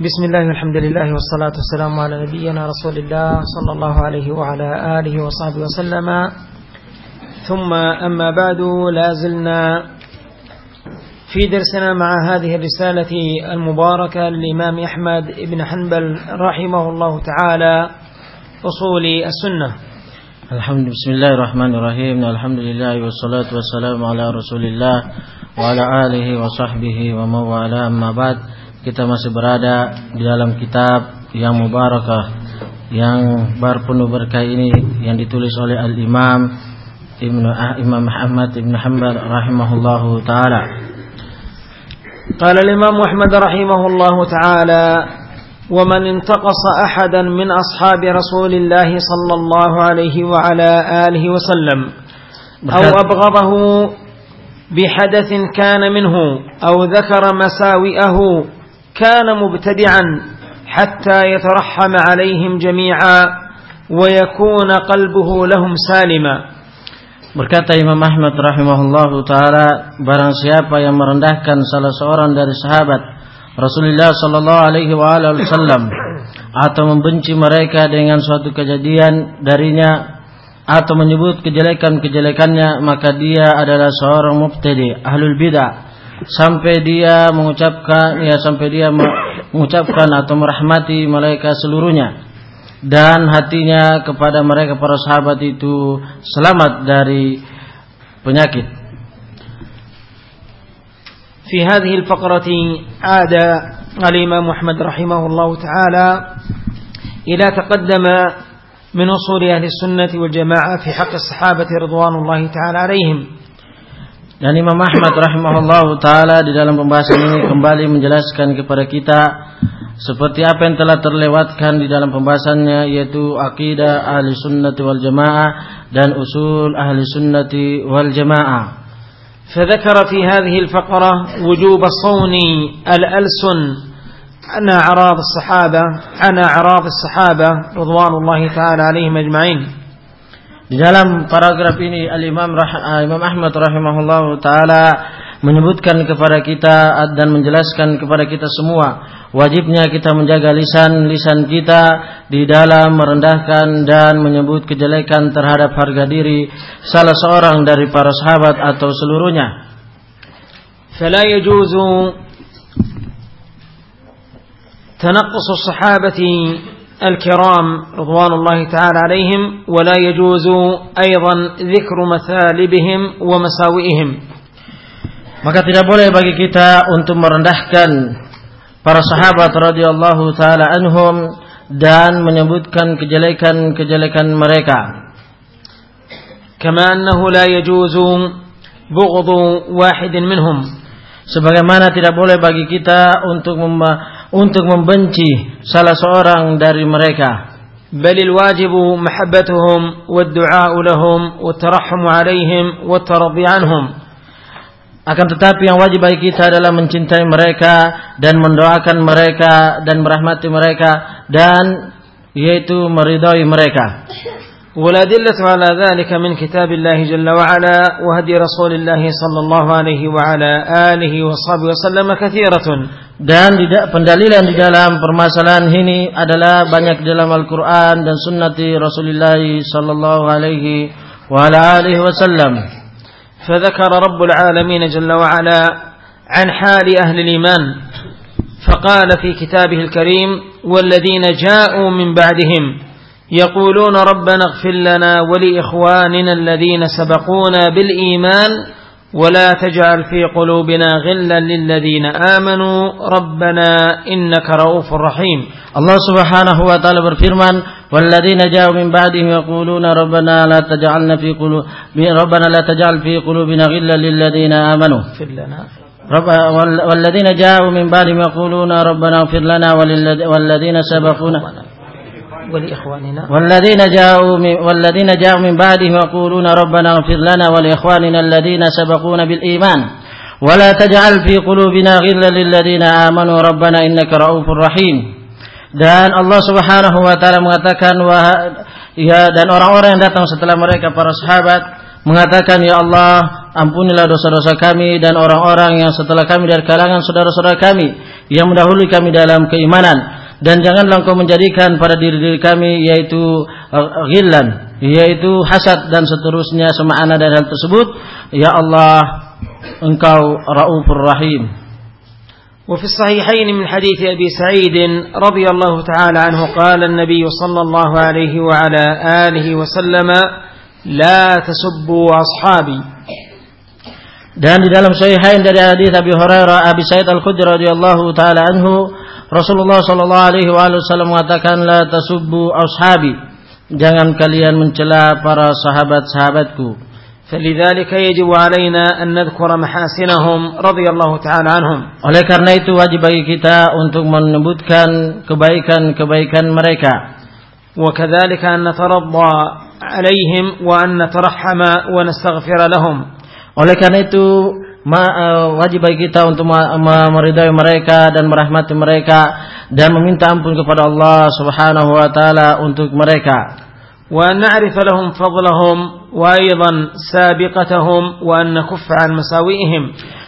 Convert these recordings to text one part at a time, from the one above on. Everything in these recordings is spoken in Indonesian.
بسم الله والحمد لله والصلاة والسلام على نبينا رسول الله صلى الله عليه وعلى آله وصحبه وسلم ثم أما بعد لا زلنا في درسنا مع هذه الرسالة المباركة للإمام أحمد بن حنبل رحمه الله تعالى أصول السنة الحمد بسم الله الرحمن الرحيم الحمد لله والصلاة والسلام على رسول الله وعلى آله وصحبه ومن والاه أما بعد kita masih berada di dalam kitab yang mubarakah yang berpenuh berkah ini yang ditulis oleh Al Imam Ibnu ah, Imam Muhammad Ibnu Hanbal rahimahullahu taala. قال الإمام أحمد رحمه الله تعالى ومن انتقص أحدا من أصحاب رسول الله صلى الله عليه وعلى آله وسلم أو أبغضه بحدث كان منه أو ذكر مساوئه كان مبتدعا حتى يترحم عليهم جميعا ويكون قلبه لهم سالما Berkata Imam Ahmad rahimahullahu taala barang siapa yang merendahkan salah seorang dari sahabat Rasulullah sallallahu alaihi wasallam atau membenci mereka dengan suatu kejadian darinya atau menyebut kejelekan-kejelekannya maka dia adalah seorang mubtadi ahlul bidah sampai dia mengucapkan ya sampai dia mengucapkan atau merahmati mereka seluruhnya dan hatinya kepada mereka para sahabat itu selamat dari penyakit. في هذه الفقرة عاد الإمام أحمد رحمه الله تعالى إلى تقدم من أصول أهل السنة والجماعة في حق الصحابة رضوان الله تعالى عليهم Dan Imam Ahmad rahimahullah taala di dalam pembahasan ini kembali menjelaskan kepada kita seperti apa yang telah terlewatkan di dalam pembahasannya yaitu akidah ahli sunnati wal jamaah dan usul ahli sunnati wal jamaah. فذكر في هذه الفقرة وجوب صون الألسن عن أعراض الصحابة عن أعراض الصحابة رضوان الله تعالى عليهم أجمعين Di dalam paragraf ini Al-Imam Rah Imam Ahmad rahimahullah taala menyebutkan kepada kita dan menjelaskan kepada kita semua wajibnya kita menjaga lisan-lisan kita di dalam merendahkan dan menyebut kejelekan terhadap harga diri salah seorang dari para sahabat atau seluruhnya. فلا يجوز تنقص الصحابة الكرام رضوان الله تعالى عليهم ولا يجوز أيضا ذكر مثالبهم ومساوئهم Maka tidak boleh bagi kita untuk merendahkan para sahabat radhiyallahu taala anhum dan menyebutkan kejelekan-kejelekan mereka. كما أنه لا يجوز بغض واحد منهم Sebagaimana tidak boleh bagi kita untuk mem untuk membenci salah seorang dari mereka. بل الواجب محبتهم والدعاء لهم والترحم عليهم والترضي عنهم Akan tetapi yang wajib bagi kita adalah mencintai mereka dan mendoakan mereka dan merahmati mereka dan yaitu meridai mereka. والأدلة على ذلك من كتاب الله جل وعلا وهدي رسول الله صلى الله عليه وعلى آله وصحبه وسلم كثيرة Dan pendalilan di dalam permasalahan ini adalah banyak dalam Al-Quran dan sunnati Rasulullah sallallahu alaihi wa ala alihi wasallam. فذكر رب العالمين جل وعلا عن حال أهل الإيمان فقال في كتابه الكريم والذين جاءوا من بعدهم يقولون ربنا اغفر لنا ولإخواننا الذين سبقونا بالإيمان ولا تجعل في قلوبنا غلا للذين آمنوا. ربنا إنك رؤوف رحيم. الله سبحانه وتعالى berfirman والذين جاءوا من بعدهم يقولون ربنا لا تجعلنا في قلوب ربنا لا تجعل في قلوبنا غلا للذين آمنوا. اغفر لنا. رب والذين جاءوا من بعدهم يقولون ربنا اغفر لنا وللذين سبقونا. ولإخواننا والذين جاءوا من والذين جاءوا من بعدهم يقولون ربنا اغفر لنا ولإخواننا الذين سبقونا بالإيمان ولا تجعل في قلوبنا غلا للذين آمنوا ربنا إنك رؤوف رحيم dan Allah Subhanahu wa taala mengatakan ya dan orang-orang yang datang setelah mereka para sahabat mengatakan ya Allah ampunilah dosa-dosa kami dan orang-orang yang setelah kami dari kalangan saudara-saudara kami yang mendahului kami dalam keimanan dan janganlah engkau menjadikan pada diri-diri kami yaitu uh, ghillan yaitu hasad dan seterusnya semakna dari hal tersebut ya Allah engkau raufur rahim وفي الصحيحين من حديث أبي سعيد رضي الله تعالى عنه قال النبي صلى الله عليه وعلى آله وسلم لا تسبوا أصحابي dan di dalam sahihain dari hadis Abi Hurairah Abi Sa'id Al-Khudri radhiyallahu taala anhu Rasulullah sallallahu alaihi wasallam mengatakan la tasubbu ashabi. Jangan kalian mencela para sahabat-sahabatku. فلذلك يجب علينا أن نذكر محاسنهم رضي الله تعالى عنهم. Oleh karena itu wajib bagi kita untuk menyebutkan kebaikan-kebaikan mereka. وكذلك أن نترضى عليهم وأن نترحم ونستغفر لهم. Oleh karena itu ma, uh, wajib bagi kita untuk meridai mereka dan merahmati mereka dan meminta ampun kepada Allah Subhanahu wa taala untuk mereka. وأن نعرف لهم فضلهم وأيضا سابقتهم وأن نكف عن مساوئهم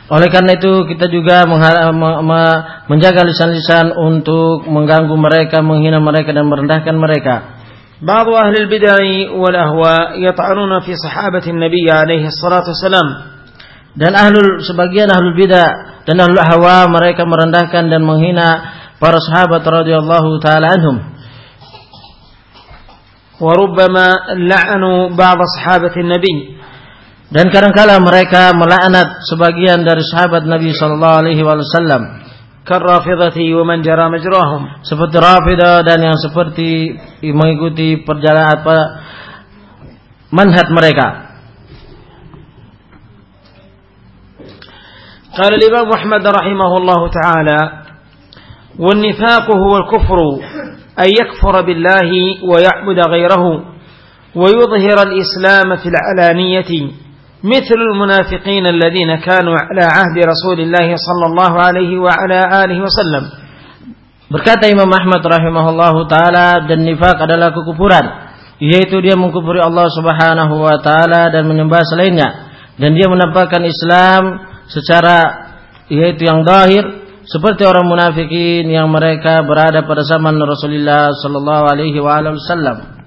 oleh karena itu kita juga menjaga lisan-lisan untuk mengganggu mereka, menghina mereka dan merendahkan mereka. بعض أهل البدع والأهواء يطعنون في صحابة النبي عليه الصلاة والسلام dan ahlul sebagian ahlul bidah dan ahlul hawa mereka merendahkan dan menghina para sahabat radhiyallahu taala anhum. Warubbama la'anu ba'd ashabati Nabi. Dan kadangkala mereka melaknat sebagian dari sahabat Nabi sallallahu alaihi wasallam. Karrafidati wa man jara majrahum. Seperti Rafidah dan yang seperti mengikuti perjalanan apa manhat mereka. قال الإمام أحمد رحمه الله تعالى والنفاق هو الكفر أن يكفر بالله ويعبد غيره ويظهر الإسلام في العلانية مثل المنافقين الذين كانوا على عهد رسول الله صلى الله عليه وعلى آله وسلم. Berkata Imam Ahmad rahimahullahu taala dan nifak adalah kekufuran yaitu dia mengkufuri Allah Subhanahu wa taala dan menyembah selainnya dan dia menampakkan Islam secara yaitu yang zahir seperti orang munafikin yang mereka berada pada zaman Rasulullah sallallahu alaihi wasallam.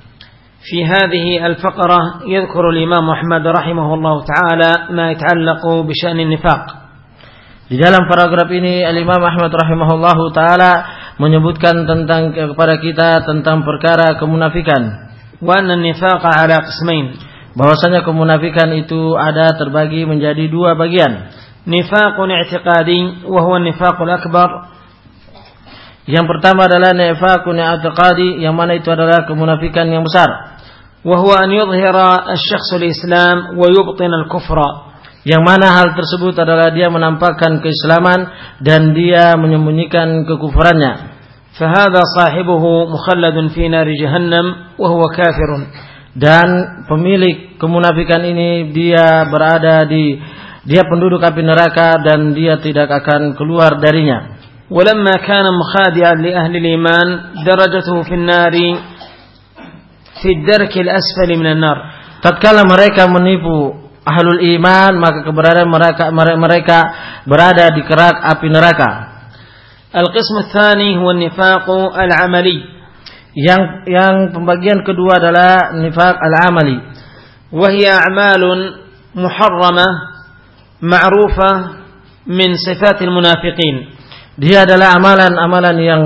في هذه الفقرة يذكر الإمام أحمد رحمه الله تعالى ما يتعلق بشأن النفاق. Di dalam paragraf ini Al-Imam Ahmad rahimahullahu taala menyebutkan tentang kepada kita tentang perkara kemunafikan. Wa anna nifaqa ala qismain. Bahwasanya kemunafikan itu ada terbagi menjadi dua bagian. nifaq i'tiqadi wa huwa nifaqul akbar yang pertama adalah nifaq i'tiqadi yang mana itu adalah kemunafikan yang besar wa huwa an yudhhira asy-syakhs al-islam wa yubtin al-kufra yang mana hal tersebut adalah dia menampakkan keislaman dan dia menyembunyikan kekufurannya. Fahada sahibuhu mukhalladun fi nar jahannam wa huwa kafirun. Dan pemilik kemunafikan ini dia berada di dia penduduk api neraka dan dia tidak akan keluar darinya. ولما كان مخادعا لأهل الإيمان درجته في النار في الدرك الأسفل من النار. Tatkala mereka menipu ahlul iman maka keberadaan mereka mereka berada di kerak api neraka. القسم الثاني هو النفاق العملي. Yang yang pembagian kedua adalah nifaq al-amali. وهي أعمال محرمة ma'rufah min sifatil munafiqin. Dia adalah amalan-amalan yang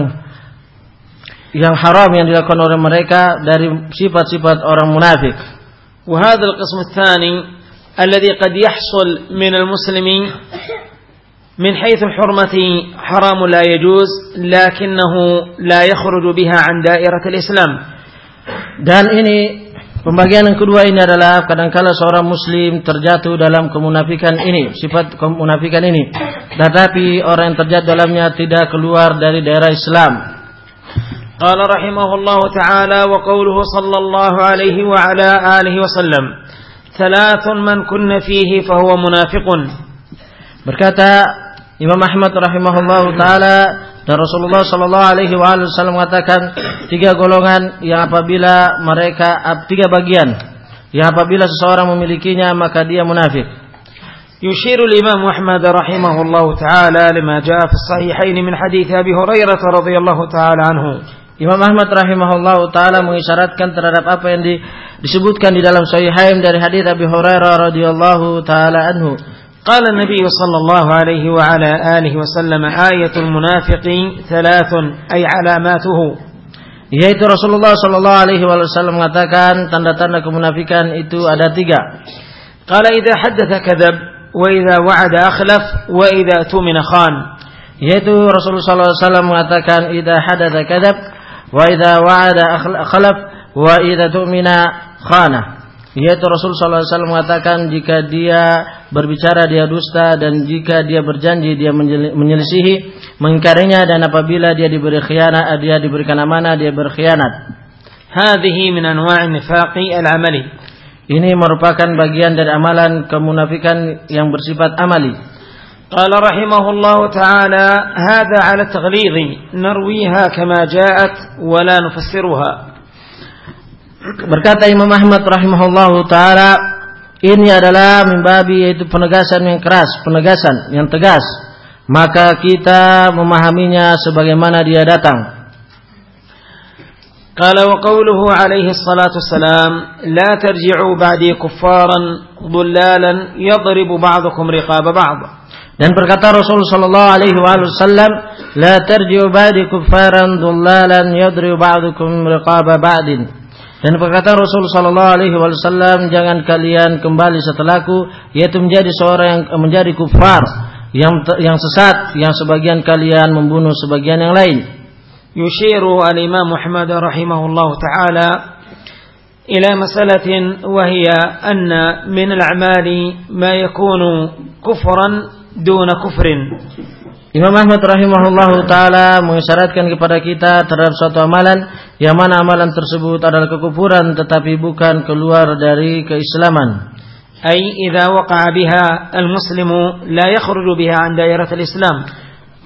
yang haram yang dilakukan oleh mereka dari sifat-sifat orang munafik. وهذا القسم الثاني الذي قد يحصل من المسلم من حيث الحرمة حرام لا يجوز لكنه لا يخرج بها عن دائرة الإسلام. Dan ini Pembagian yang kedua ini adalah kadangkala seorang muslim terjatuh dalam kemunafikan ini, sifat kemunafikan ini. Tetapi orang yang terjatuh dalamnya tidak keluar dari daerah Islam. Qala rahimahullahu taala wa qawluhu sallallahu alaihi wa ala alihi wa sallam. Thalathun man kunna fihi fahuwa munafiqun. Berkata Imam Ahmad rahimahullah taala dan Rasulullah Shallallahu Alaihi Wasallam mengatakan tiga golongan yang apabila mereka tiga bagian yang apabila seseorang memilikinya maka dia munafik. يشير الإمام أحمد رحمه الله تعالى لما جاء في الصحيحين من حديث أبي هريرة رضي الله تعالى عنه Imam Ahmad rahimahullah taala mengisyaratkan terhadap apa yang di, disebutkan di dalam Sahihain dari hadis Abi Hurairah radhiyallahu taala anhu. قال النبي صلى الله عليه وعلى آله وسلم آية المنافق ثلاث أي علاماته yaitu Rasulullah Shallallahu Alaihi Wasallam mengatakan tanda-tanda kemunafikan itu ada tiga. Kala idha haddatha kadab, wa idha wa'ada akhlaf, wa idha tumina khan. Yaitu Rasulullah SAW mengatakan idha haddatha kadab, wa idha wa'ada akhlaf, wa idha tumina khanah. yaitu Rasul Sallallahu Alaihi Wasallam mengatakan jika dia berbicara dia dusta dan jika dia berjanji dia menyelisihi mengingkarinya dan apabila dia diberi khianat dia diberikan amanah dia berkhianat. Hadhihi min anwa' nifaqi al-amali. Ini merupakan bagian dari amalan kemunafikan yang bersifat amali. قال رحمه الله تعالى هذا على التغليظ نرويها كما جاءت ولا نفسرها Berkata Imam Ahmad rahimahullahu taala, ini adalah mimbabi yaitu penegasan yang keras, penegasan yang tegas. Maka kita memahaminya sebagaimana dia datang. قال وقوله عليه الصلاة والسلام لا ترجعوا بعدي كفارا ضلالا يضرب بعضكم رقاب بعض Dan berkata Rasul sallallahu alaihi wasallam, "La tarji'u ba'di kuffaran dhullalan yadribu ba'dukum riqaba ba'din." Dan berkata Rasul sallallahu alaihi wasallam, "Jangan kalian kembali setelahku, yaitu menjadi seorang yang menjadi kufar, yang yang sesat, yang sebagian kalian membunuh sebagian yang lain." يشير الإمام محمد رحمه الله تعالى إلى مسألة وهي أن من الأعمال ما يكون كفرا دون كفر Imam Ahmad rahimahullahu taala mengisyaratkan kepada kita terhadap suatu amalan yang mana amalan tersebut adalah kekufuran tetapi bukan keluar dari keislaman. أي إذا وقع بها المسلم لا يخرج بها عن دائرة الإسلام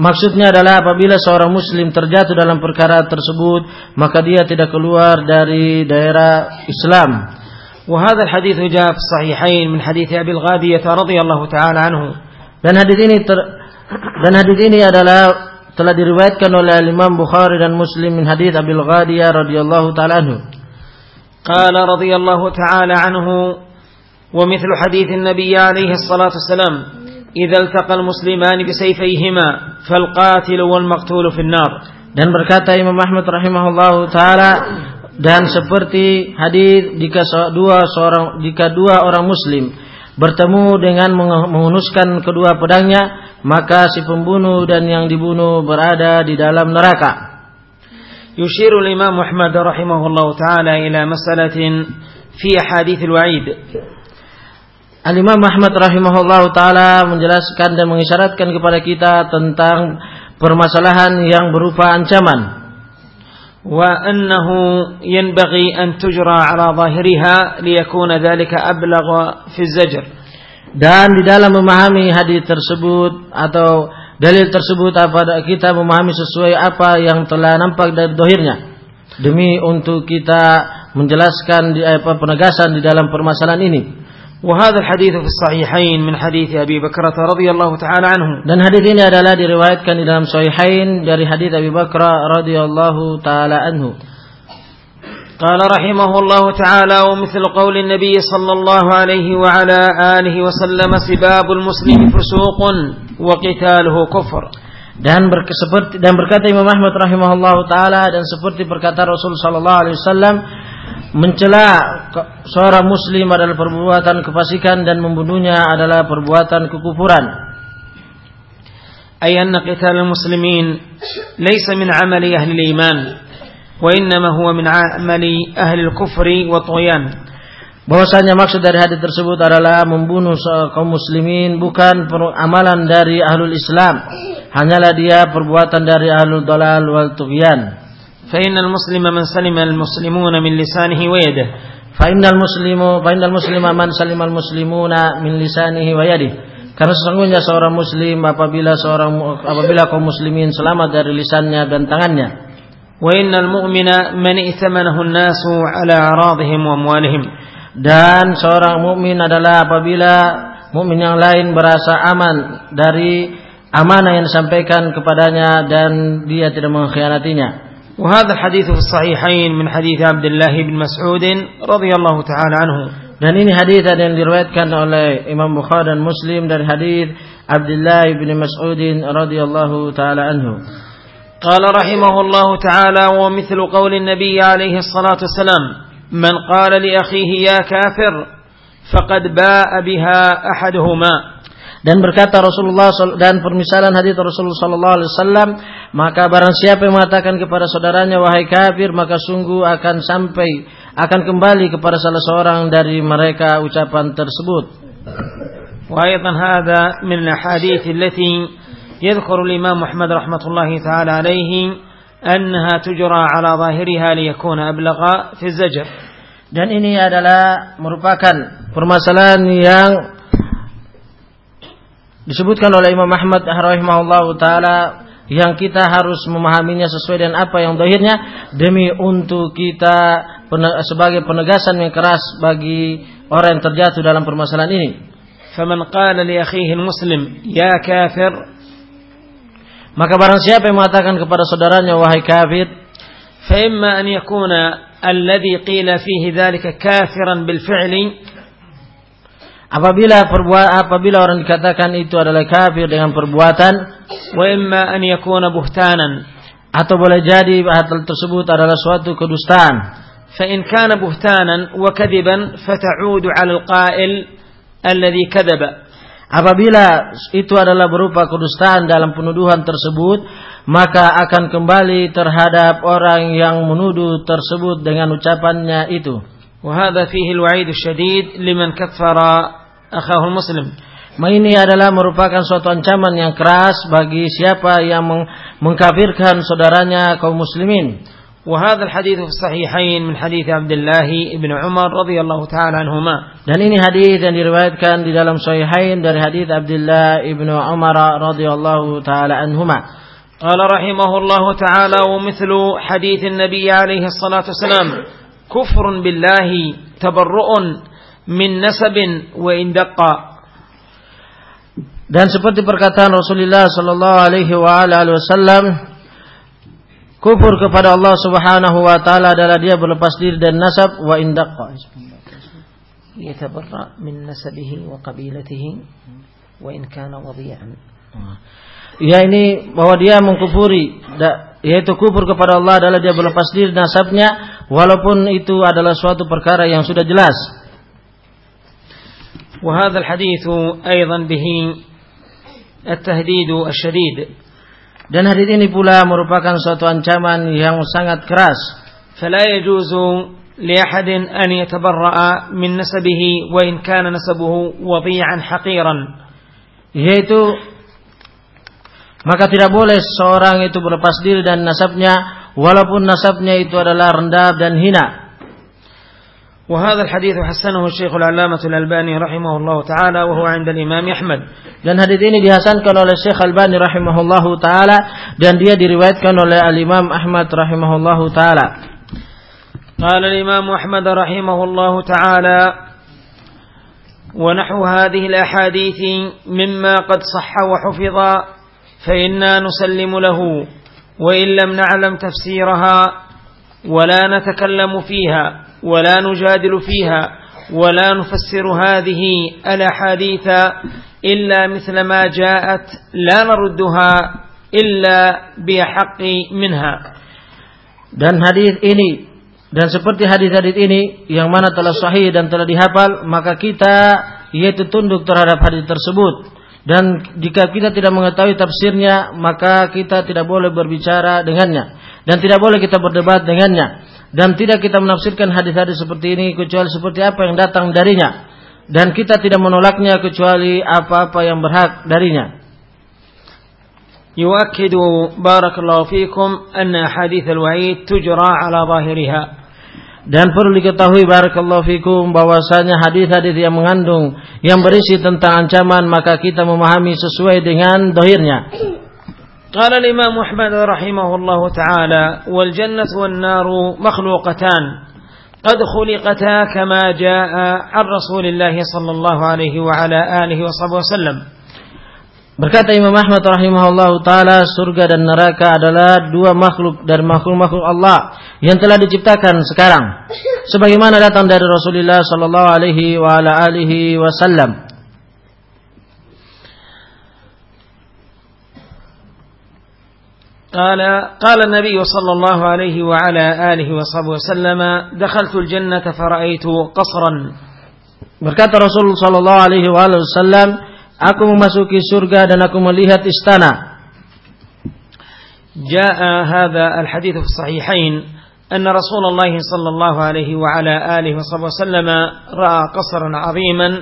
Maksudnya adalah apabila seorang muslim terjatuh dalam perkara tersebut, maka dia tidak keluar dari daerah Islam. وهذا الحديث جاء في الصحيحين من حديث أبي الغادية رضي الله تعالى عنه Dan hadis ini ter, dan hadis ini adalah telah diriwayatkan oleh Imam Bukhari dan Muslim min hadis Abil Ghadiyah radhiyallahu taala anhu. قال رضي الله تعالى عنه ومثل حديث النبي عليه الصلاة والسلام إذا التقى المسلمان بسيفيهما فالقاتل والمقتول في النار Dan berkata Imam Ahmad rahimahullahu taala dan seperti hadis jika dua seorang jika dua orang muslim bertemu dengan menghunuskan kedua pedangnya maka si pembunuh dan yang dibunuh berada di dalam neraka. يشير الإمام أحمد رحمه الله تعالى إلى مسألة في أحاديث الوعيد Al-Imam Ahmad rahimahullah taala menjelaskan dan mengisyaratkan kepada kita tentang permasalahan yang berupa ancaman. وأنه ينبغي أن تجرى على ظاهرها ليكون ذلك أبلغ في الزجر Dan di dalam memahami hadis tersebut atau dalil tersebut apa kita memahami sesuai apa yang telah nampak dari dohirnya demi untuk kita menjelaskan di apa penegasan di dalam permasalahan ini. وهذا الحديث في الصحيحين من حديث أبي بكرة رضي الله تعالى عنه Dan hadis ini adalah diriwayatkan di dalam Sahihain dari hadis Abi Bakar radhiyallahu taala anhu. قال رحمه الله تعالى ومثل قول النبي صلى الله عليه وعلى آله وسلم سباب المسلم فسوق وقتاله كفر Dan ber, seperti dan berkata Imam Ahmad rahimahullahu taala dan seperti perkataan Rasul sallallahu alaihi wasallam mencela seorang muslim adalah perbuatan kefasikan dan membunuhnya adalah perbuatan kekufuran. أي أن قتال المسلمين ليس من عمل أهل الإيمان وإنما هو من عمل أهل الكفر والطغيان Bahwasanya maksud dari hadis tersebut adalah membunuh kaum muslimin bukan amalan dari ahlul Islam, hanyalah dia perbuatan dari ahlul dalal wal tughyan. فإن المسلم من سلم المسلمون من لسانه ويده فإن المسلم فإن المسلم من سلم المسلمون من لسانه ويده karena sesungguhnya seorang muslim apabila seorang apabila kaum muslimin selamat dari lisannya dan tangannya وإن المؤمن من ائتمنه الناس على أعراضهم وأموالهم dan seorang mukmin adalah apabila mukmin yang lain berasa aman dari amanah yang disampaikan kepadanya dan dia tidak mengkhianatinya. وهذا الحديث في الصحيحين من حديث عبد الله بن مسعود رضي الله تعالى عنه Dan ini hadis yang diriwayatkan oleh Imam Bukhari dan Muslim dari hadis Abdullah bin Mas'ud radhiyallahu taala anhu. قال رحمه الله تعالى ومثل قول النبي عليه الصلاة والسلام من قال لأخيه يا كافر فقد باء بها أحدهما Dan berkata Rasulullah dan permisalan hadis Rasulullah sallallahu alaihi wasallam, maka barang siapa yang mengatakan kepada saudaranya wahai kafir, maka sungguh akan sampai akan kembali kepada salah seorang dari mereka ucapan tersebut. وأيضا هذا من الأحاديث التي يذكر الإمام محمد رحمة الله تعالى عليه أنها تجرى على ظاهرها ليكون أبلغ في الزجر Dan ini adalah merupakan permasalahan yang disebutkan oleh Imam Ahmad rahimahullah taala yang kita harus memahaminya sesuai dengan apa yang dohirnya demi untuk kita sebagai penegasan yang keras bagi orang yang terjatuh dalam permasalahan ini. فمن قال لأخيه المسلم يا كافر maka barang siapa yang mengatakan kepada saudaranya wahai kafir, fa imma an yakuna alladhi qila fihi dhalika kafiran bil fi'li apabila perbuatan apabila orang dikatakan itu adalah kafir dengan perbuatan wa imma an yakuna buhtanan atau boleh jadi hal tersebut adalah suatu kedustaan. Fa in kana buhtanan wa kadiban fata'udu 'ala al-qa'il alladhi Apabila itu adalah berupa kedustaan dalam penuduhan tersebut, maka akan kembali terhadap orang yang menuduh tersebut dengan ucapannya itu. وهذا فيه الوعيد الشديد لمن كفر akhahul muslim. Ini adalah merupakan suatu ancaman yang keras bagi siapa yang mengkafirkan saudaranya kaum muslimin. وهذا الحديث في الصحيحين من حديث عبد الله بن عمر رضي الله تعالى عنهما. Dan ini hadis yang diriwayatkan di dalam sahihain dari hadis Abdullah ibnu Umar radhiyallahu taala anhuma. قال رحمه الله تعالى ومثل حديث النبي عليه الصلاة والسلام كفر بالله تبرؤ min nasabin wa indaqqa dan seperti perkataan Rasulullah sallallahu alaihi wa alihi wasallam kufur kepada Allah Subhanahu wa taala adalah dia berlepas diri dan nasab wa indaqqa yatabarra min nasabihi wa qabilatihi wa in kana wadi'an ya ini bahwa dia mengkufuri yaitu kufur kepada Allah adalah dia berlepas diri nasabnya walaupun itu adalah suatu perkara yang sudah jelas وهذا الحديث أيضا به التهديد الشديد dan hadis ini pula merupakan suatu ancaman yang sangat keras. فلا يجوز لأحد أن يتبرأ من نسبه وإن كان نسبه وضيعا حقيرا. Yaitu maka tidak boleh seorang itu berlepas diri dan nasabnya walaupun nasabnya itu adalah rendah dan hina. وهذا الحديث حسنه الشيخ العلامة الألباني رحمه الله تعالى وهو عند الإمام أحمد dan hadis ini dihasankan oleh Syekh Albani rahimahullahu taala dan dia diriwayatkan oleh Al Imam Ahmad rahimahullahu taala. قال الإمام أحمد رحمه الله تعالى ونحو هذه الأحاديث مما قد صح وحفظ فإنا نسلم له وإن لم نعلم تفسيرها ولا نتكلم فيها ولا نجادل فيها ولا نفسر هذه الأحاديث إلا مثل ما جاءت لا نردها إلا بحق منها dan hadis ini dan seperti hadis-hadis ini yang mana telah sahih dan telah dihafal maka kita yaitu tunduk terhadap hadis tersebut dan jika kita tidak mengetahui tafsirnya maka kita tidak boleh berbicara dengannya dan tidak boleh kita berdebat dengannya dan tidak kita menafsirkan hadis-hadis seperti ini kecuali seperti apa yang datang darinya dan kita tidak menolaknya kecuali apa-apa yang berhak darinya. يؤكد بارك الله فيكم أن حديث الوعيد تجرى على ظاهرها dan perlu diketahui barakallahu fikum bahwasanya hadis-hadis yang mengandung yang berisi tentang ancaman maka kita memahami sesuai dengan dohirnya. قال الإمام أحمد رحمه الله تعالى والجنة والنار مخلوقتان قد خلقتا كما جاء عن رسول الله صلى الله عليه وعلى آله وصحبه وسلم Berkata Imam Ahmad rahimahullah taala surga dan neraka adalah dua makhluk dari makhluk-makhluk Allah yang telah diciptakan sekarang sebagaimana datang dari Rasulullah sallallahu alaihi wa ala alihi wasallam. قال قال النبي صلى الله عليه وعلى آله وصحبه وسلم دخلت الجنة فرأيت قصرا Berkata Rasul sallallahu alaihi wasallam, aku memasuki surga dan aku melihat istana. جاء هذا الحديث في الصحيحين أن رسول الله صلى الله عليه وعلى آله وصحبه وسلم رأى قصرا عظيما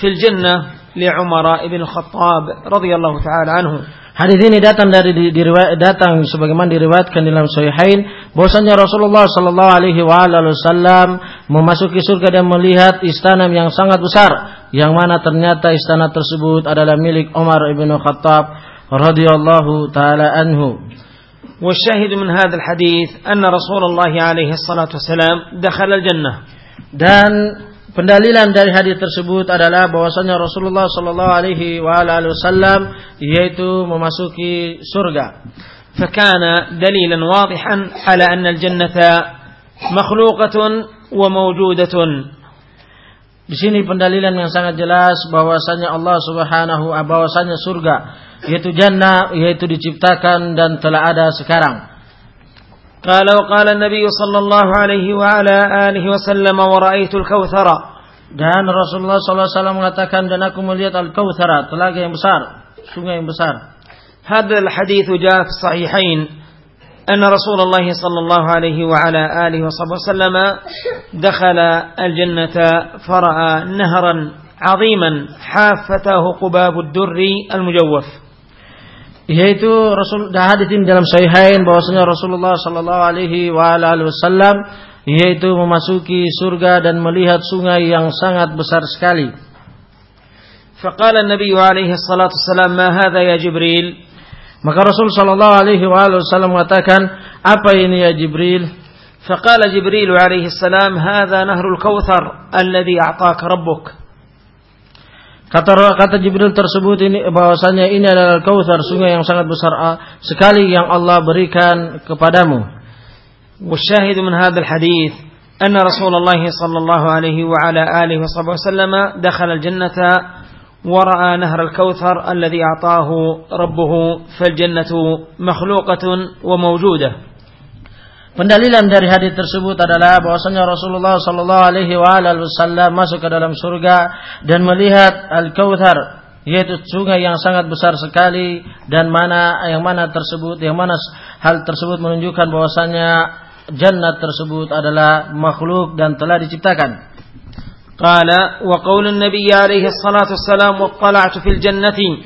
في الجنة لعمر بن الخطاب رضي الله تعالى عنه Hadis ini datang dari di, diriwayat, datang sebagaimana diriwayatkan dalam Sahihain bahwasanya Rasulullah Shallallahu alaihi wasallam memasuki surga dan melihat istana yang sangat besar yang mana ternyata istana tersebut adalah milik Umar ibn Khattab radhiyallahu taala anhu. والشاهد من هذا الحديث أن رسول الله عليه الصلاة والسلام دخل الجنة Dan pendalilan dari hadis tersebut adalah bahwasanya Rasulullah Shallallahu alaihi wasallam yaitu memasuki surga. فكان دليلا واضحا على أن الجنة مخلوقة وموجودة Di sini pendalilan yang sangat jelas bahwasanya Allah Subhanahu wa bahwasanya surga yaitu jannah yaitu diciptakan dan telah ada sekarang. قال وقال النبي صلى الله عليه وعلى آله وسلم ورأيت الكوثر Dan Rasulullah SAW mengatakan dan aku melihat al-kautsar telaga yang besar, sungai yang besar. هذا الحديث جاء في الصحيحين أن رسول الله صلى الله عليه وعلى آله وصحبه وسلم دخل الجنة فرأى نهرا عظيما حافته قباب الدر المجوف yaitu Rasul dah hadisin dalam Sahihain bahwasanya Rasulullah Shallallahu Alaihi Wasallam yaitu memasuki surga dan melihat sungai yang sangat besar sekali. Faqala Nabi alaihi salatu wasallam ma hadha ya Jibril? Maka Rasul sallallahu alaihi wasallam mengatakan, apa ini ya Jibril? Faqala Jibril alaihi salam hadha nahrul kautsar alladhi a'taka rabbuk. Kata kata Jibril tersebut ini bahwasanya ini adalah Kautsar sungai yang sangat besar ah, sekali yang Allah berikan kepadamu. والشاهد من هذا الحديث أن رسول الله صلى الله عليه وعلى آله وصحبه وسلم دخل الجنة ورأى نهر الكوثر الذي أعطاه ربه فالجنة مخلوقة وموجودة Pendalilan dari hadis tersebut adalah bahwasanya Rasulullah Shallallahu Alaihi Wasallam masuk ke dalam surga dan melihat al kauthar yaitu sungai yang sangat besar sekali dan mana yang mana tersebut yang mana hal tersebut menunjukkan bahwasanya jannah tersebut adalah makhluk dan telah diciptakan. Qala wa qaulun nabiy alaihi salatu wassalam wattala'tu fil jannati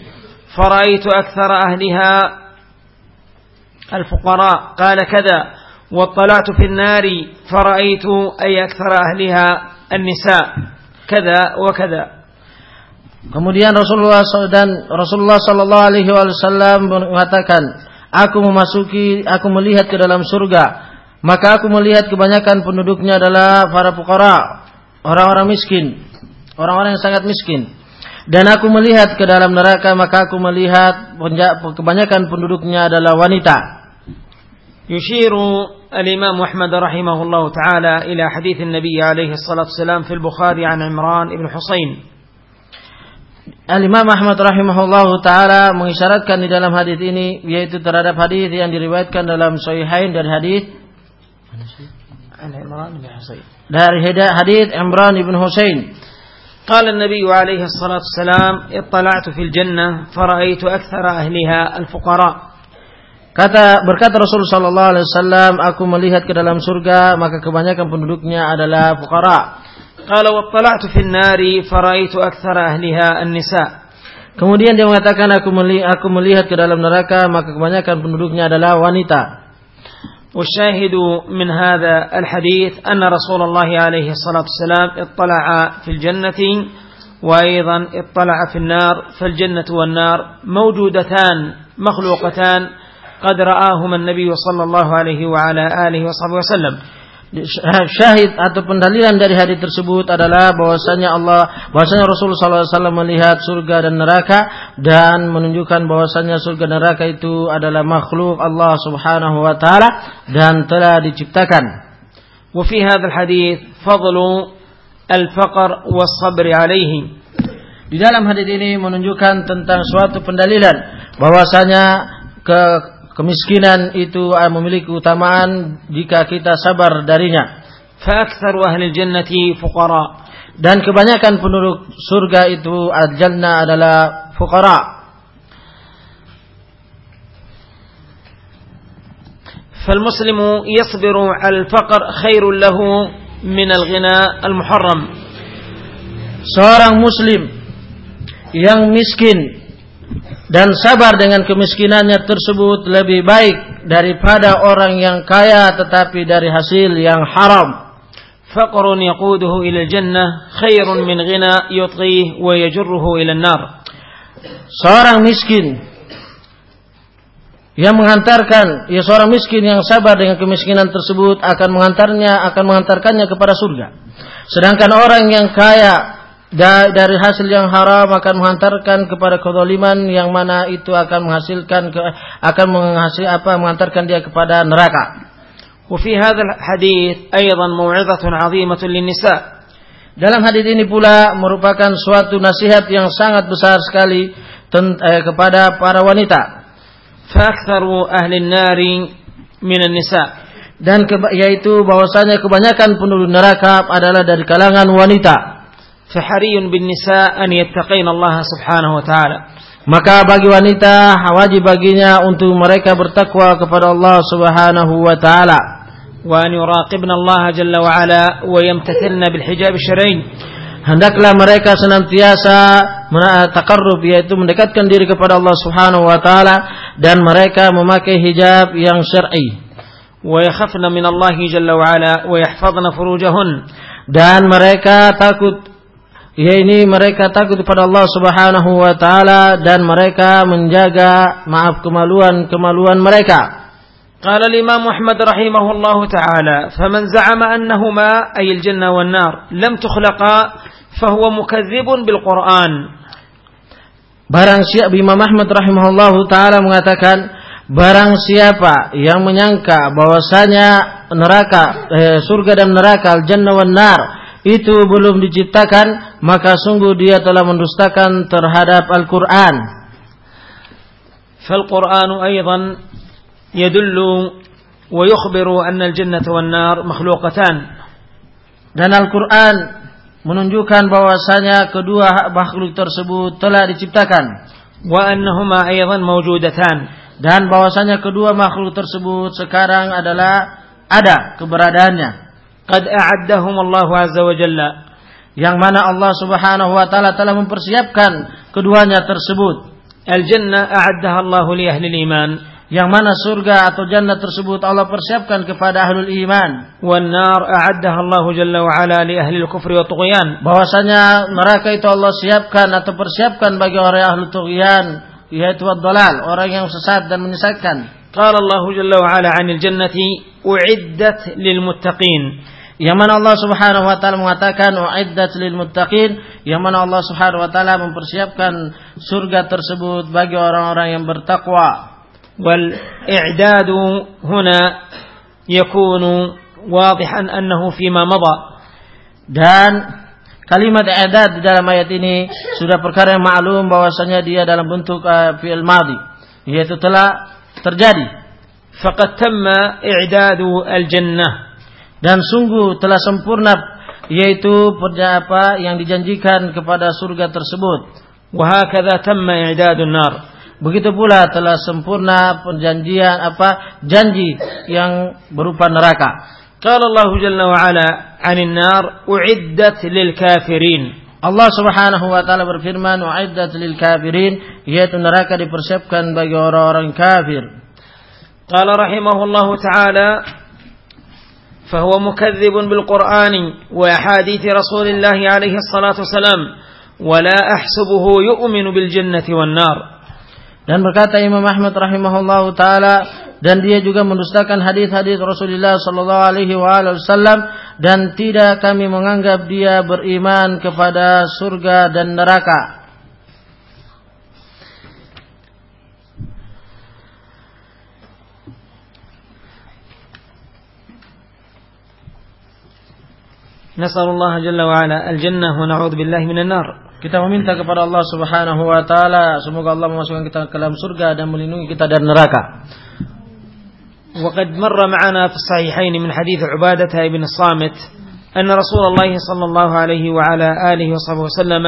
faraitu akthara ahliha al-fuqara qala واطلعت في النار فرأيت أي أكثر أهلها النساء كذا وكذا Kemudian Rasulullah SAW dan Rasulullah Sallallahu Alaihi Wasallam mengatakan, aku memasuki, aku melihat ke dalam surga, maka aku melihat kebanyakan penduduknya adalah para fukara, orang-orang miskin, orang-orang yang sangat miskin. Dan aku melihat ke dalam neraka, maka aku melihat kebanyakan penduduknya adalah wanita. يشير الإمام أحمد رحمه الله تعالى إلى حديث النبي عليه الصلاة والسلام في البخاري عن عمران بن حسين. Al-Imam Ahmad rahimahullah taala mengisyaratkan di dalam hadis ini yaitu terhadap hadis yang diriwayatkan dalam Sahihain dari hadis عن عمران بن حسين. dari hadis Imran ibn Husain قال النبي عليه الصلاة والسلام اطلعت في الجنة فرأيت أكثر أهلها الفقراء. Kata berkata Rasul sallallahu alaihi wasallam, aku melihat ke dalam surga maka kebanyakan penduduknya adalah fuqara. قال واطلعت في النار فرأيت أكثر أهلها النساء Kemudian dia mengatakan aku melihat, aku melihat ke dalam neraka maka kebanyakan penduduknya adalah wanita. والشاهد من هذا الحديث أن رسول الله عليه الصلاة والسلام اطلع في الجنة وأيضا اطلع في النار فالجنة والنار موجودتان مخلوقتان قد ra'ahum Nabi sallallahu alaihi وعلى آله وصحبه wasallam. Syahid atau pendalilan dari hadis tersebut adalah bahwasanya Allah, bahwasanya Rasulullah SAW melihat surga dan neraka dan menunjukkan bahwasanya surga neraka itu adalah makhluk Allah Subhanahu wa taala dan telah diciptakan. Wa fi hadzal hadis fadlu al-faqr was-sabr alaihi. Di dalam hadis ini menunjukkan tentang suatu pendalilan bahwasanya ke Kemiskinan itu memiliki keutamaan jika kita sabar darinya. فأكثر أهل الجنة فقراء dan kebanyakan penduduk surga itu al-jannah adalah fuqara. فالمسلم يصبر على الفقر خير له من الغنى المحرم. Seorang muslim yang miskin dan sabar dengan kemiskinannya tersebut lebih baik daripada orang yang kaya tetapi dari hasil yang haram. Fakrun yaquduhu ila jannah khairun min ghina yutghih wa yajruhu ila nar. Seorang miskin yang menghantarkan ya seorang miskin yang sabar dengan kemiskinan tersebut akan mengantarnya akan mengantarkannya kepada surga. Sedangkan orang yang kaya dari hasil yang haram akan menghantarkan kepada kezaliman yang mana itu akan menghasilkan ke, akan menghasil apa mengantarkan dia kepada neraka. وفي هذا الحديث أيضا موعظة عظيمة للنساء. Dalam hadis ini pula merupakan suatu nasihat yang sangat besar sekali eh, kepada para wanita. فأكثر أهل النار من النساء. Dan yaitu bahwasanya kebanyakan penduduk neraka adalah dari kalangan wanita. fahariyun bin nisa an yattaqin Allah subhanahu wa ta'ala. Maka bagi wanita wajib baginya untuk mereka bertakwa kepada Allah subhanahu wa ta'ala. Wa an yuraqibna Allah jalla wa ala wa yamtathilna bil hijab syar'i hendaklah mereka senantiasa taqarrub yaitu mendekatkan diri kepada Allah Subhanahu wa taala dan mereka memakai hijab yang syar'i. Wa yakhafna min Allah jalla wa ala wa yahfazna furujahun. Dan mereka takut ya ini mereka takut kepada Allah Subhanahu wa taala dan mereka menjaga maaf kemaluan-kemaluan mereka. قال الإمام أحمد رحمه الله تعالى فمن زعم أنهما أي الجنة والنار لم تخلقا فهو مكذب بالقرآن Barang siapa Imam Ahmad rahimahullah taala mengatakan barang siapa yang menyangka bahwasanya neraka eh, surga dan neraka al jannah wan nar itu belum diciptakan, maka sungguh dia telah mendustakan terhadap Al-Quran. فالقرآن أيضا يدل ويخبر أن الجنة والنار مخلوقتان dan Al-Quran menunjukkan bahwasanya kedua makhluk tersebut telah diciptakan وأنهما أيضا موجودتان dan bahwasanya kedua makhluk tersebut sekarang adalah ada keberadaannya qad a'addahum Allah azza wa jalla yang mana Allah Subhanahu wa taala telah mempersiapkan keduanya tersebut. Al jannah a'addaha Allahu li ahli iman. Yang mana surga atau jannah tersebut Allah persiapkan kepada ahlul iman. Wan nar a'addaha Allahu jalla wa ala li ahli kufri wa tughyan. Bahwasanya neraka itu Allah siapkan atau persiapkan bagi orang ahli tughyan yaitu ad-dalal, orang yang sesat dan menyesatkan. Qala Allah jalla wa ala 'anil jannati u'iddat lil muttaqin yang mana Allah Subhanahu wa taala mengatakan uiddat lil muttaqin. Yang mana Allah Subhanahu wa taala mempersiapkan surga tersebut bagi orang-orang yang bertakwa. Wal i'dadu huna yakunu wadihan annahu fima madha. Dan kalimat i'dad di dalam ayat ini sudah perkara yang maklum bahwasanya dia dalam bentuk uh, fi'il madhi yaitu telah terjadi. Faqad tamma i'dadu al-jannah dan sungguh telah sempurna yaitu apa yang dijanjikan kepada surga tersebut. Wahakadha tamma i'dadun nar. Begitu pula telah sempurna perjanjian apa janji yang berupa neraka. Qala Allah Jalla wa Ala 'anil nar u'iddat lil kafirin. Allah Subhanahu wa taala berfirman u'iddat lil kafirin yaitu neraka dipersiapkan bagi orang-orang kafir. Qala rahimahullahu taala فهو مكذب بالقرآن وأحاديث رسول الله عليه الصلاة والسلام ولا أحسبه يؤمن بالجنة والنار dan berkata Imam Ahmad rahimahullah taala dan dia juga mendustakan hadis-hadis Rasulullah sallallahu alaihi wasallam dan tidak kami menganggap dia beriman kepada surga dan neraka. نسأل الله جل وعلا الجنة ونعوذ بالله من النار Kita meminta kepada Allah Subhanahu wa taala semoga Allah memasukkan kita ke dalam surga dan melindungi kita dari neraka. وقد مر معنا في الصحيحين من حديث عبادة بن الصامت أن رسول الله صلى الله عليه وعلى آله وصحبه وسلم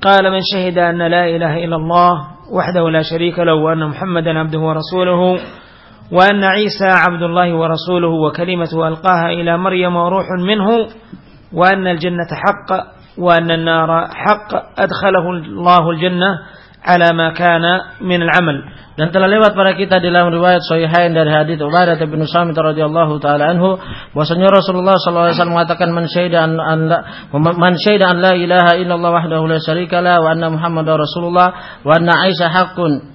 قال من شهد أن لا إله إلا الله وحده لا شريك له وأن محمدا عبده ورسوله وأن عيسى عبد الله ورسوله وكلمته ألقاها إلى مريم وروح منه وأن الجنة حق وأن النار حق أدخله الله الجنة على ما كان من العمل dan telah lewat pada kita dalam riwayat sahihain dari hadis Ubadah bin Samit radhiyallahu taala anhu bahwasanya Rasulullah sallallahu alaihi wasallam mengatakan man syahida an, an man syahida an la ilaha illallah wahdahu la syarika la wa anna muhammadar rasulullah wa anna aisyah haqqun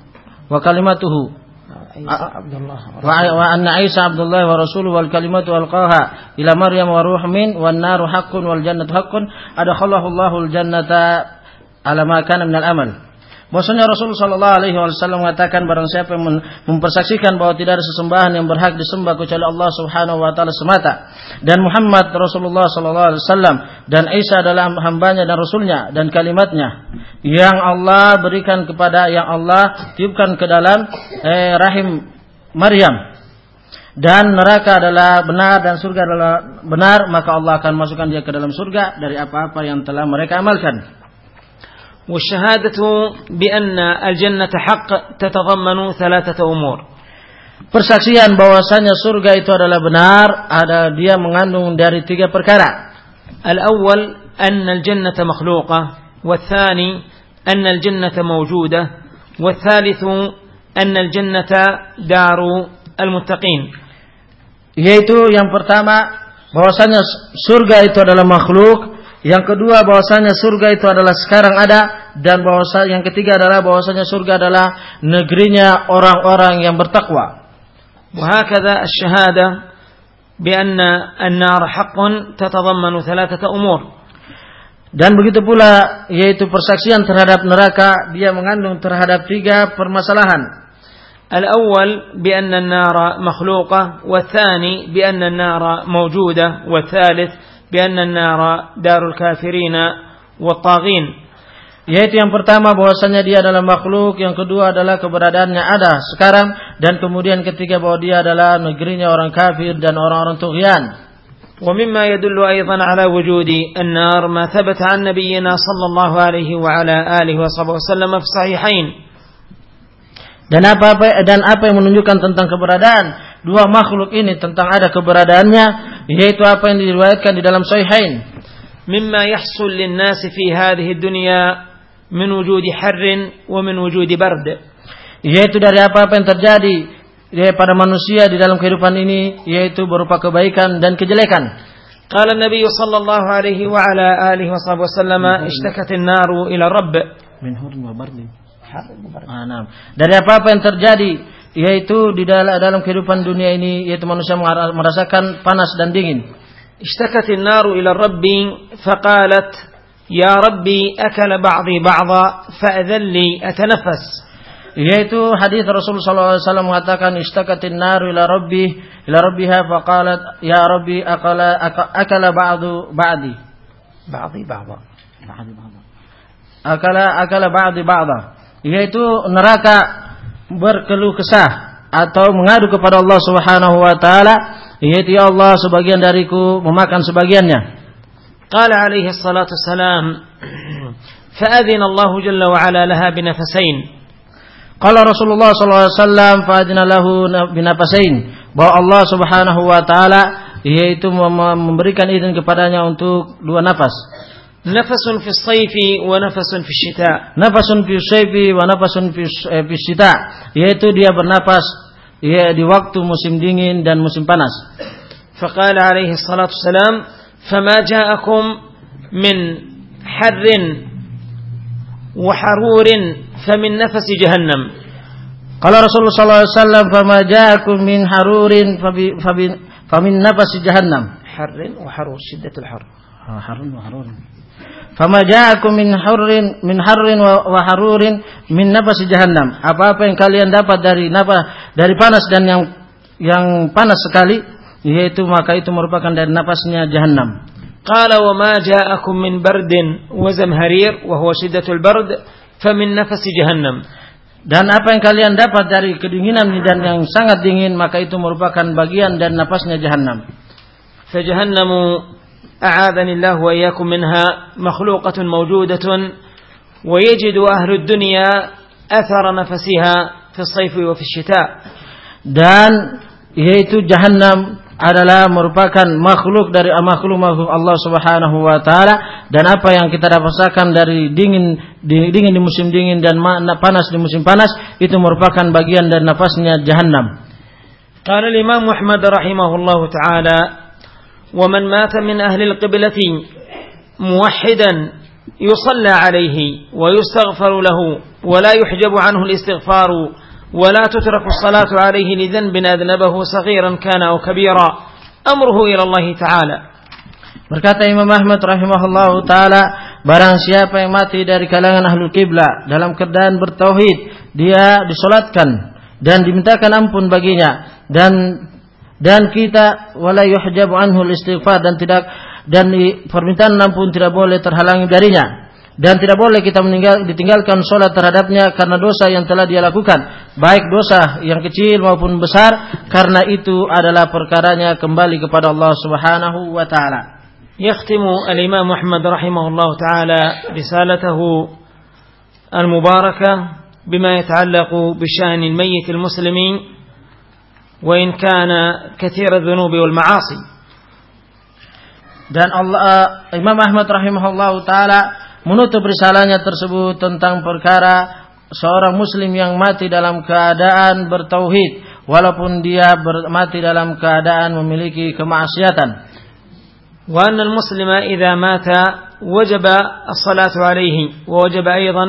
wa kalimatuhu wa anna Isa Abdullah wa rasuluhu wal kalimatu alqaha ila Maryam wa ruh min wan naru haqqun wal jannatu haqqun adakhalahu Allahul jannata ala ma kana min al amal. Bahwasanya Rasulullah Shallallahu Alaihi Wasallam mengatakan barang siapa yang mempersaksikan bahwa tidak ada sesembahan yang berhak disembah kecuali Allah Subhanahu Wa Taala semata dan Muhammad Rasulullah Shallallahu Alaihi Wasallam dan Isa adalah hambanya dan Rasulnya dan kalimatnya yang Allah berikan kepada yang Allah tiupkan ke dalam eh, rahim Maryam dan neraka adalah benar dan surga adalah benar maka Allah akan masukkan dia ke dalam surga dari apa-apa yang telah mereka amalkan. والشهادة بأن الجنة حق تتضمن ثلاثة أمور Persaksian bahwasanya surga itu adalah benar ada dia mengandung dari tiga perkara. الأول أن الجنة مخلوقة والثاني أن الجنة موجودة والثالث أن الجنة دار المتقين yaitu yang pertama bahwasanya surga itu adalah makhluk yang kedua bahwasanya surga itu adalah sekarang ada dan bahwasa yang ketiga adalah bahwasanya surga adalah negerinya orang-orang yang bertakwa. وهكذا الشهادة بأن النار حق تتضمن ثلاثة أمور. Dan begitu pula yaitu persaksian terhadap neraka dia mengandung terhadap tiga permasalahan. الأول بأن النار مخلوقة والثاني بأن النار موجودة والثالث بأن النار دار الكافرين والطاغين yaitu yang pertama bahwasanya dia adalah makhluk, yang kedua adalah keberadaannya ada sekarang dan kemudian ketiga bahwa dia adalah negerinya orang kafir dan orang-orang tughyan. ومما يدل أيضا على وجود النار ما ثبت عن نبينا صلى الله عليه وعلى آله وصحبه وسلم في الصحيحين dan apa, apa dan apa yang menunjukkan tentang keberadaan dua makhluk ini tentang ada keberadaannya yaitu apa yang diriwayatkan di dalam sahihain مما يحصل للناس في هذه الدنيا من وجود حر ومن وجود برد yaitu dari apa-apa yang terjadi pada manusia di dalam kehidupan ini yaitu berupa kebaikan dan kejelekan. قال النبي صلى الله عليه وعلى آله وصحبه وسلم اشتكت النار إلى الرب من حر وبرد Ah, nah. Dari apa-apa yang terjadi yaitu di dalam dalam kehidupan dunia ini yaitu manusia merasakan panas dan dingin. اشتكت النار إلى الرب فقالت يا ربي أكل بعضي بعضا فأذن لي أتنفس yaitu hadis Rasulullah SAW mengatakan istakatin naru ila rabbi ila rabbiha faqalat ya rabbi akala akala ba'du ba'di ba'di ba'da ba'di ba'da akala akala ba'di ba'da yaitu neraka berkeluh kesah atau mengadu kepada Allah Subhanahu wa taala yaitu ya Allah sebagian dariku memakan sebagiannya قال عليه الصلاة والسلام فأذن الله جل وعلا لها بنفسين قال رسول الله صلى الله عليه وسلم فأذن له بنفسين bahwa Allah Subhanahu wa taala yaitu memberikan izin kepadanya untuk dua nafas نفس في الصيف ونفس في الشتاء. نفس في الصيف ونفس في آه، الشتاء. Yaitu dia bernapas. Ya, di waktu musim dingin dan musim panas. فقال عليه الصلاة والسلام فما جاءكم من حر وحرور فمن نفس جهنم قال رسول الله صلى الله عليه وسلم فما جاءكم من حرور فمن نفس جهنم حر وحرور شدة الحر حر وحرور Fama ja'akum min harrin min harrin wa harurin min nafas jahannam. Apa-apa yang kalian dapat dari nafas dari panas dan yang yang panas sekali yaitu maka itu merupakan dari nafasnya jahannam. Qala wa ma ja'akum min bardin wa zamharir wa huwa shiddatul bard famin nafas jahannam. Dan apa yang kalian dapat dari kedinginan dan yang sangat dingin maka itu merupakan bagian dan nafasnya jahannam. Fa jahannamu أعاذني الله وإياكم منها مخلوقة موجودة ويجد أهل الدنيا أثر نفسها في الصيف وفي الشتاء. Dan yaitu jahanam adalah merupakan makhluk dari makhluk makhluk Allah Subhanahu wa taala dan apa yang kita rasakan dari dingin dingin di musim dingin dan panas di musim panas itu merupakan bagian dari nafasnya jahanam. قال الإمام أحمد رحمه الله تعالى ومن مات من أهل القبلة موحدا يصلى عليه ويستغفر له ولا يحجب عنه الاستغفار ولا تترك الصلاة عليه لذنب أذنبه صغيرا كان أو كبيرا أمره إلى الله تعالى Berkata Imam Ahmad rahimahullah taala, barang siapa yang mati dari kalangan ahlul kiblah dalam keadaan bertauhid, dia disolatkan dan dimintakan ampun baginya dan dan kita wala yuhjabu anhu istighfar dan tidak dan permintaan ampun tidak boleh terhalangi darinya dan tidak boleh kita meninggal, ditinggalkan sholat terhadapnya karena dosa yang telah dia lakukan baik dosa yang kecil maupun besar karena itu adalah perkaranya kembali kepada Allah Subhanahu wa taala يختم الإمام محمد رحمه الله تعالى رسالته المباركة بما يتعلق بشأن الميت المسلم وإن كان كثير الذنوب والمعاصي dan Allah Imam Ahmad rahimahullah taala menutup risalahnya tersebut tentang perkara seorang muslim yang mati dalam keadaan bertauhid walaupun dia mati dalam keadaan memiliki kemaksiatan. وأن المسلم إذا مات وجب الصلاة عليه ووجب أيضا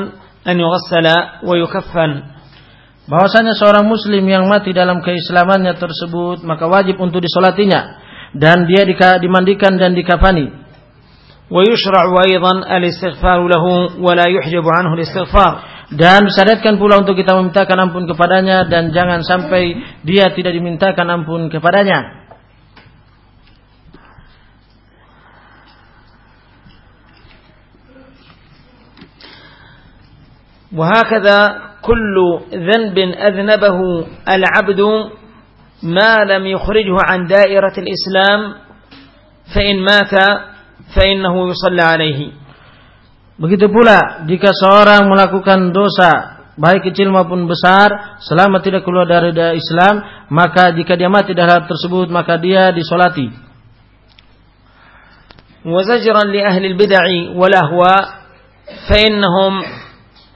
أن يغسل ويكفن bahwasanya seorang muslim yang mati dalam keislamannya tersebut maka wajib untuk disolatinya dan dia dimandikan dan dikafani ويشرع أيضا الاستغفار له ولا يحجب عنه الاستغفار dan disyariatkan pula untuk kita memintakan ampun kepadanya dan jangan sampai dia tidak dimintakan ampun kepadanya. وهكذا كل ذنب أذنبه العبد ما لم يخرجه عن دائرة الإسلام فإن مات فإنه يصلى عليه Begitu pula jika seorang melakukan dosa baik kecil maupun besar selama tidak keluar dari Islam maka jika dia mati dalam tersebut maka dia disolati. وزجرا لأهل البدع والأهواء فإنهم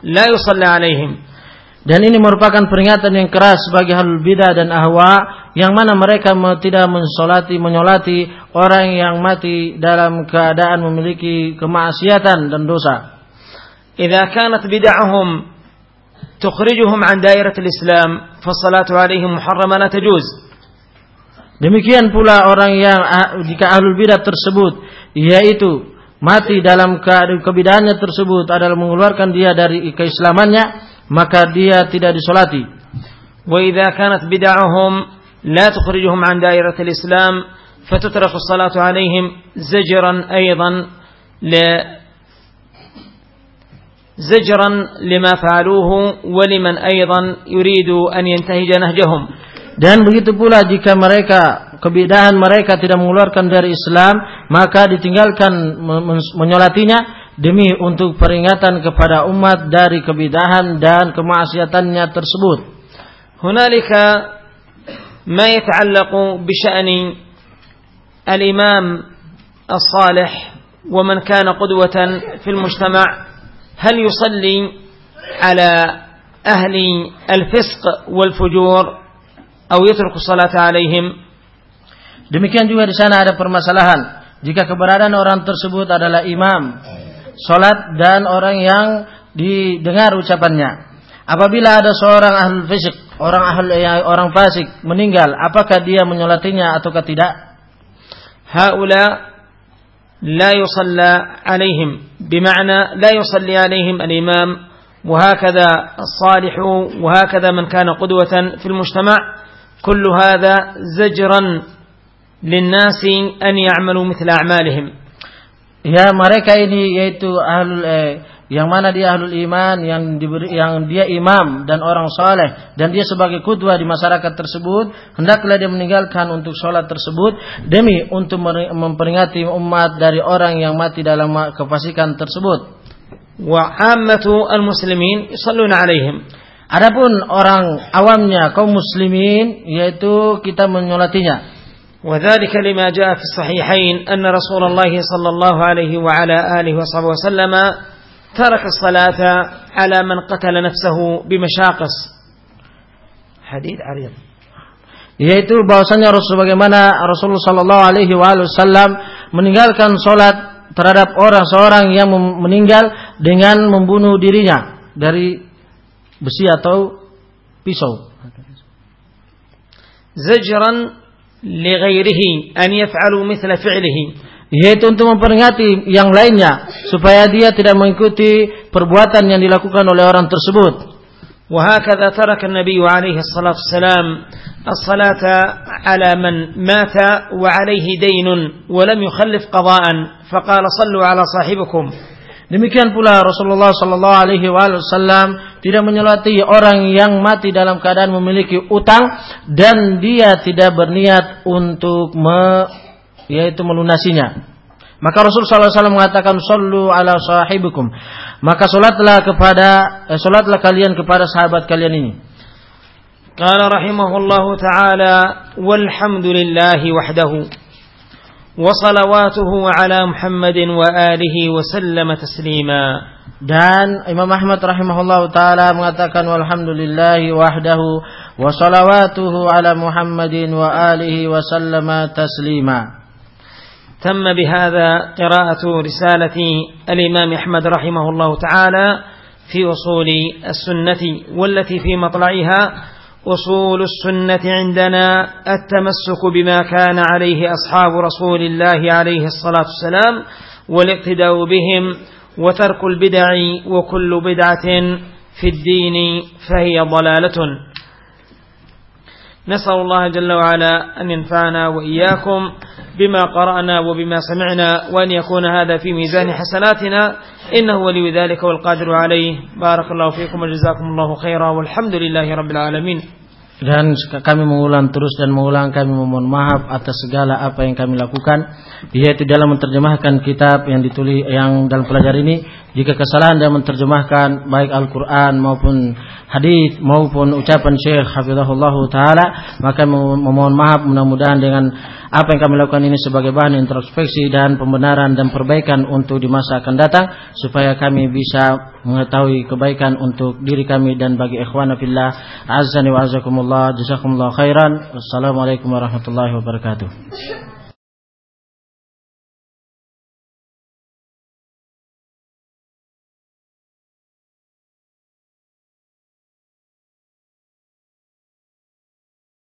لا يصلى عليهم Dan ini merupakan peringatan yang keras bagi hal bidah dan ahwa yang mana mereka tidak mensolati menyolati orang yang mati dalam keadaan memiliki kemaksiatan dan dosa. Jika kanat bid'ahum tukhrijuhum an dairatil Islam, fassalatu alaihim muharrama la tajuz. Demikian pula orang yang ah, jika ahlul bidah tersebut yaitu mati dalam kebidahannya tersebut adalah mengeluarkan dia dari keislamannya maka dia tidak disolati. وإذا كانت بدعهم لا تخرجهم عن دائرة الإسلام فتترك الصلاة عليهم زجرا أيضا ل زجرا لما فعلوه ولمن أيضا يريد أن ينتهج نهجهم Dan begitu pula jika mereka kebidahan mereka tidak mengeluarkan dari Islam, maka ditinggalkan menyolatinya demi untuk peringatan kepada umat dari kebidahan dan kemaksiatannya tersebut. Hunalika ma yata'allaqu bi sya'ni al-imam as-salih wa man kana qudwatan fil mujtama' hal yusalli ala ahli al-fisq wal fujur atau yatruku salata alaihim. Demikian juga di sana ada permasalahan jika keberadaan orang tersebut adalah imam salat dan orang yang didengar ucapannya. Apabila ada seorang ahlul fisik orang ahli orang fasik meninggal, apakah dia menyolatinya ataukah tidak? هؤلاء لا يصلى عليهم بمعنى لا يصلي عليهم الإمام وهكذا الصالح وهكذا من كان قدوة في المجتمع كل هذا زجرا للناس أن يعملوا مثل أعمالهم Ya mereka ini yaitu ahlul eh, yang mana dia ahlul iman yang diberi yang dia imam dan orang soleh dan dia sebagai kudwa di masyarakat tersebut hendaklah dia meninggalkan untuk sholat tersebut demi untuk memperingati umat dari orang yang mati dalam kefasikan tersebut. Wa ammatu al-muslimin yusalluna alaihim. Adapun orang awamnya kaum muslimin yaitu kita menyolatinya. وذلك لما جاء في الصحيحين أن رسول الله صلى الله عليه وعلى آله وصحبه وسلم ترك الصلاة على من قتل نفسه بمشاقص حديث عريض yaitu bahwasanya Rasul bagaimana Rasulullah Shallallahu Alaihi Wasallam meninggalkan sholat terhadap orang seorang yang meninggal dengan membunuh dirinya dari besi atau pisau. Zajran لغيره أن يفعلوا مثل فعله. Yaitu untuk memperingati yang lainnya supaya dia tidak mengikuti perbuatan yang dilakukan oleh orang tersebut. وهكذا ترك النبي عليه الصلاة والسلام الصلاة على من مات وعليه دين ولم يخلف قضاء. فقال صلوا على صاحبكم. Demikian pula Rasulullah Shallallahu Alaihi Wasallam tidak menyolati orang yang mati dalam keadaan memiliki utang dan dia tidak berniat untuk me, yaitu melunasinya. Maka Rasul Sallallahu Alaihi Wasallam mengatakan, "Sallu ala sahibikum." Maka solatlah kepada, eh, solatlah kalian kepada sahabat kalian ini. Kala rahimahullahu taala walhamdulillahi wahdahu. وصلواته على محمد وآله وسلم تسليما dan Imam Ahmad rahimahullah taala mengatakan walhamdulillahi wahdahu wa salawatuhu ala Muhammadin wa alihi wa sallama taslima تم بهذا قراءة رسالة الإمام أحمد رحمه الله تعالى في أصول السنة والتي في مطلعها أصول السنة عندنا التمسك بما كان عليه أصحاب رسول الله عليه الصلاة والسلام والاقتداء بهم وترك البدع وكل بدعة في الدين فهي ضلالة. نسأل الله جل وعلا أن ينفعنا وإياكم بما قرأنا وبما سمعنا وأن يكون هذا في ميزان حسناتنا إنه ولي ذلك والقادر عليه بارك الله فيكم وجزاكم الله خيرا والحمد لله رب العالمين dan kami mengulang terus dan mengulang kami memohon maaf atas segala apa yang kami lakukan yaitu dalam menerjemahkan kitab yang ditulis yang dalam pelajar ini jika kesalahan dalam menerjemahkan baik Al-Qur'an maupun hadis maupun ucapan Syekh Hafizahullah taala maka memohon maaf mudah-mudahan dengan apa yang kami lakukan ini sebagai bahan introspeksi dan pembenaran dan perbaikan untuk di masa akan datang supaya kami bisa mengetahui kebaikan untuk diri kami dan bagi ikhwan fillah. Azza wa azakumullah jazakumullah khairan. Wassalamualaikum warahmatullahi wabarakatuh